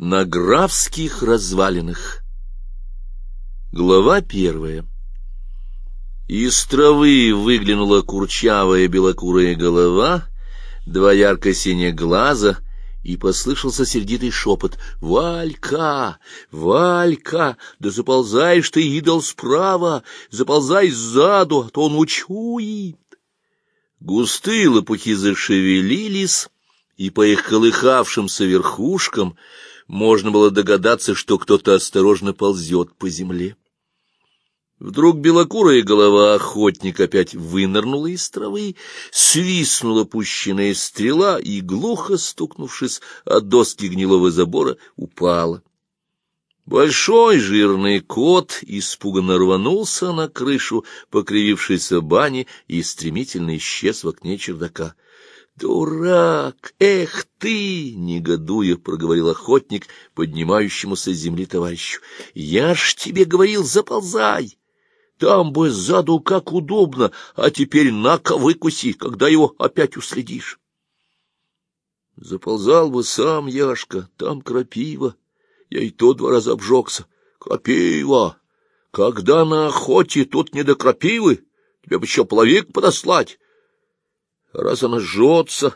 На графских развалинах. Глава первая. Из травы выглянула курчавая белокурая голова, два ярко-синих глаза, и послышался сердитый шепот. «Валька! Валька! Да заползаешь ты, идол, справа! Заползай сзаду, а то он учует!» Густые лопухи зашевелились, и по их колыхавшимся верхушкам — можно было догадаться, что кто-то осторожно ползет по земле. Вдруг белокурая голова охотника опять вынырнула из травы, свистнула пущенная стрела и, глухо стукнувшись от доски гнилого забора, упала. Большой жирный кот испуганно рванулся на крышу покривившейся бани и стремительно исчез в окне чердака. «Дурак! Эх ты!» — негодуя проговорил охотник, поднимающемуся с земли товарищу. «Я ж тебе говорил, заползай! Там бы сзаду как удобно, а теперь на-ка выкуси, когда его опять уследишь». Заползал бы сам Яшка, там крапива. Я и то два раза обжегся. Крапива! Когда на охоте тут не до крапивы, тебе бы еще половик подослать. Раз она жжется,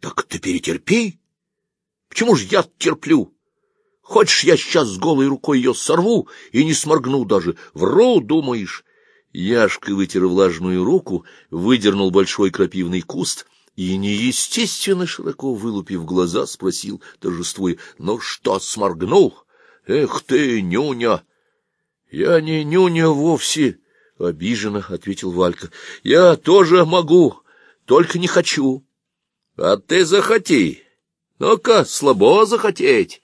так ты перетерпи. Почему же я терплю? Хочешь, я сейчас с голой рукой ее сорву и не сморгну даже? Вру, думаешь? Яшка вытер влажную руку, выдернул большой крапивный куст и, неестественно широко вылупив глаза, спросил, торжествуя, «Ну что, сморгнул? Эх ты, нюня!» «Я не нюня вовсе», — обиженно ответил Валька. «Я тоже могу, только не хочу. — А ты захоти. Ну-ка, слабо захотеть.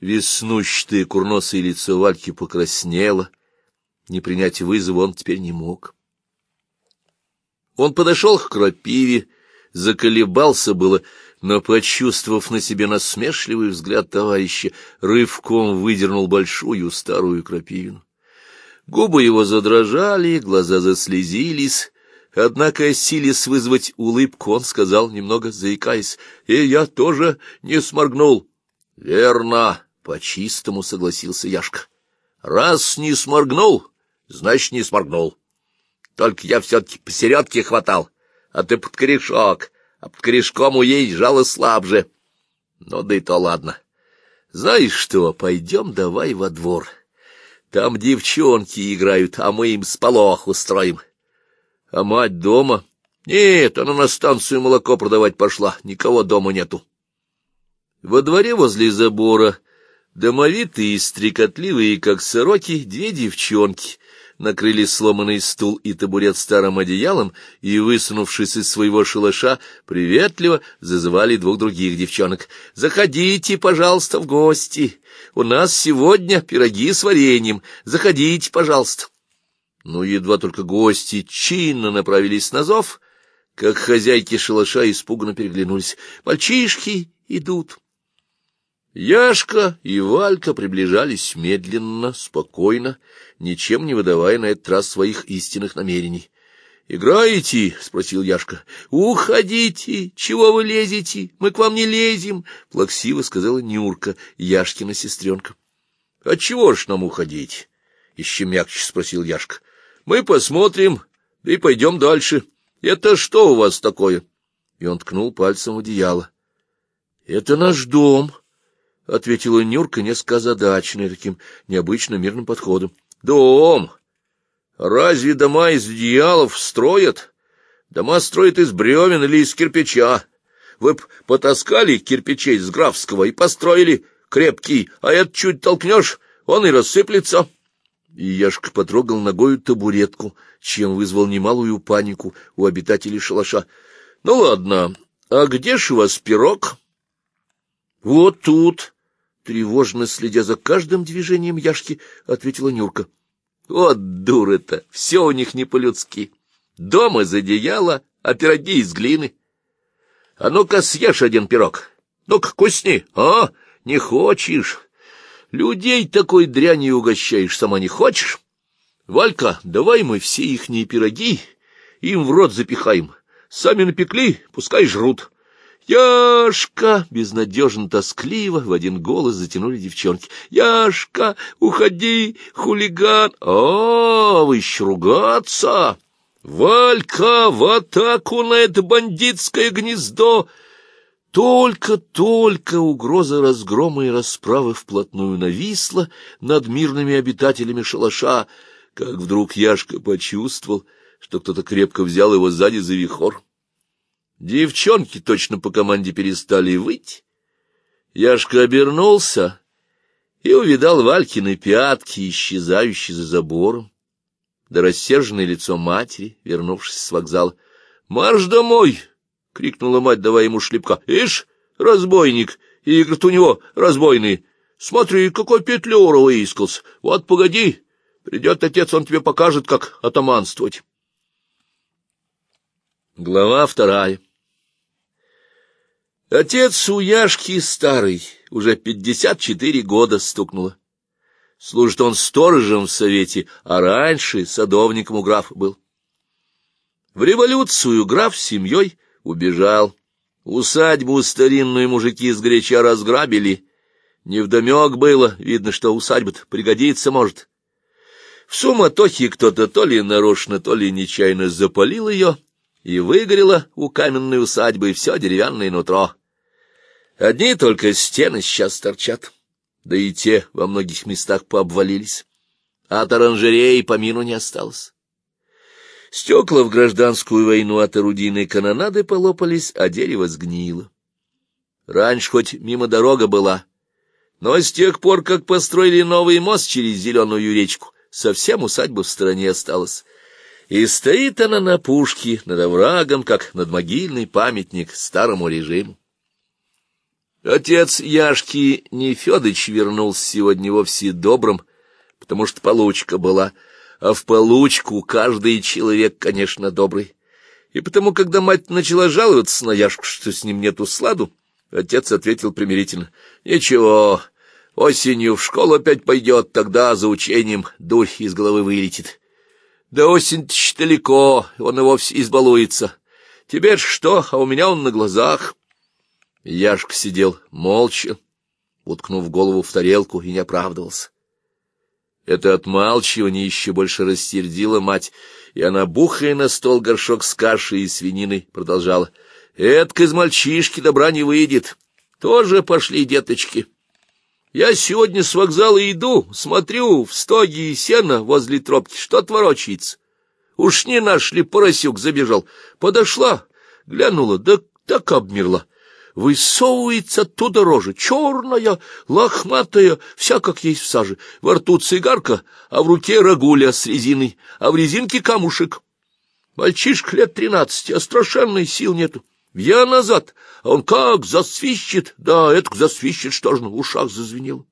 Веснущатое курносое лицо Вальки покраснело. Не принять вызова он теперь не мог. Он подошел к крапиве, заколебался было, но, почувствовав на себе насмешливый взгляд товарища, рывком выдернул большую старую крапивину. Губы его задрожали, глаза заслезились, Однако, силясь вызвать улыбку, он сказал, немного заикаясь, «И я тоже не сморгнул». «Верно», — по-чистому согласился Яшка. «Раз не сморгнул, значит, не сморгнул. Только я все-таки посередке хватал, а ты под корешок, а под корешком уедь жало слабже. Ну да и то ладно. Знаешь что, пойдем давай во двор. Там девчонки играют, а мы им сполох устроим». А мать дома? Нет, она на станцию молоко продавать пошла, никого дома нету. Во дворе возле забора, домовитые и стрекотливые, как сороки, две девчонки накрыли сломанный стул и табурет старым одеялом и, высунувшись из своего шалаша, приветливо зазывали двух других девчонок. «Заходите, пожалуйста, в гости. У нас сегодня пироги с вареньем. Заходите, пожалуйста». Но едва только гости чинно направились на зов, как хозяйки шалаша испуганно переглянулись. «Мальчишки идут!» Яшка и Валька приближались медленно, спокойно, ничем не выдавая на этот раз своих истинных намерений. «Играете?» — спросил Яшка. «Уходите! Чего вы лезете? Мы к вам не лезем!» — плаксиво сказала Нюрка, Яшкина сестренка. «А чего ж нам уходить?» — еще мягче спросил Яшка. Мы посмотрим, и пойдем дальше. Это что у вас такое? И он ткнул пальцем в одеяло. — Это наш дом, — ответила Нюрка, несколько озадаченная таким необычным мирным подходом. — Дом? Разве дома из одеялов строят? Дома строят из бревен или из кирпича. Вы б потаскали кирпичей с графского и построили крепкий, а это чуть толкнешь, он и рассыплется. — и Яшка потрогал ногою табуретку, чем вызвал немалую панику у обитателей шалаша. — Ну ладно, а где ж у вас пирог? — Вот тут, тревожно следя за каждым движением Яшки, ответила Нюрка. — Вот дуры-то, все у них не по-людски. Дом из одеяла, а пироги из глины. — А ну-ка съешь один пирог. Ну-ка, кусни. А, не хочешь? Людей такой дрянью угощаешь, сама не хочешь? Валька, давай мы все ихние пироги им в рот запихаем. Сами напекли, пускай жрут. Яшка! Безнадежно тоскливо в один голос затянули девчонки. Яшка, уходи, хулиган! А, вы еще ругаться! Валька, в атаку на это бандитское гнездо! Только-только угроза разгрома и расправы вплотную нависла над мирными обитателями шалаша, как вдруг Яшка почувствовал, что кто-то крепко взял его сзади за вихор. Девчонки точно по команде перестали выть. Яшка обернулся и увидал Валькины пятки, исчезающие за забором, да рассерженное лицо матери, вернувшись с вокзала. — Марш домой! — крикнула мать, давая ему шлепка. — Ишь, разбойник! И игры у него разбойные. Смотри, какой петлюра выискался. Вот погоди, придет отец, он тебе покажет, как атаманствовать. Глава вторая Отец у Яшки старый, уже пятьдесят четыре года стукнуло. Служит он сторожем в совете, а раньше садовником у графа был. В революцию граф с семьей убежал. Усадьбу старинную мужики с горяча разграбили. Невдомек было, видно, что усадьба-то пригодится может. В суматохе кто-то то ли нарочно, то ли нечаянно запалил ее, и выгорело у каменной усадьбы все деревянное нутро. Одни только стены сейчас торчат, да и те во многих местах пообвалились, от оранжереи помину не осталось. Стекла в гражданскую войну от орудийной канонады полопались, а дерево сгнило. Раньше хоть мимо дорога была, но с тех пор, как построили новый мост через зеленую речку, совсем усадьба в стороне осталась. И стоит она на пушке над оврагом, как над могильный памятник старому режиму. Отец Яшки Нефедыч вернулся сегодня вовсе добрым, потому что получка была, а в получку каждый человек, конечно, добрый. И потому, когда мать начала жаловаться на Яшку, что с ним нету сладу, отец ответил примирительно, «Ничего, осенью в школу опять пойдет, тогда за учением дурь из головы вылетит. Да осень-то далеко, он и вовсе избалуется. Тебе что, а у меня он на глазах». Яшка сидел молча, уткнув голову в тарелку, и не оправдывался. Это отмалчивание еще больше рассердило мать, и она, бухая на стол горшок с кашей и свининой, продолжала. — Эдак из мальчишки добра не выйдет. Тоже пошли, деточки. Я сегодня с вокзала иду, смотрю в стоги и сено возле тропки, что творочается. Уж не нашли, поросюк забежал. Подошла, глянула, да так обмерла. Высовывается оттуда рожа, черная, лохматая, вся как есть в саже. Во рту цигарка, а в руке рагуля с резиной, а в резинке камушек. Мальчишка лет тринадцати, а страшенной сил нету. Я назад, а он как засвищет, да, это засвищет, что ж на ушах зазвенело.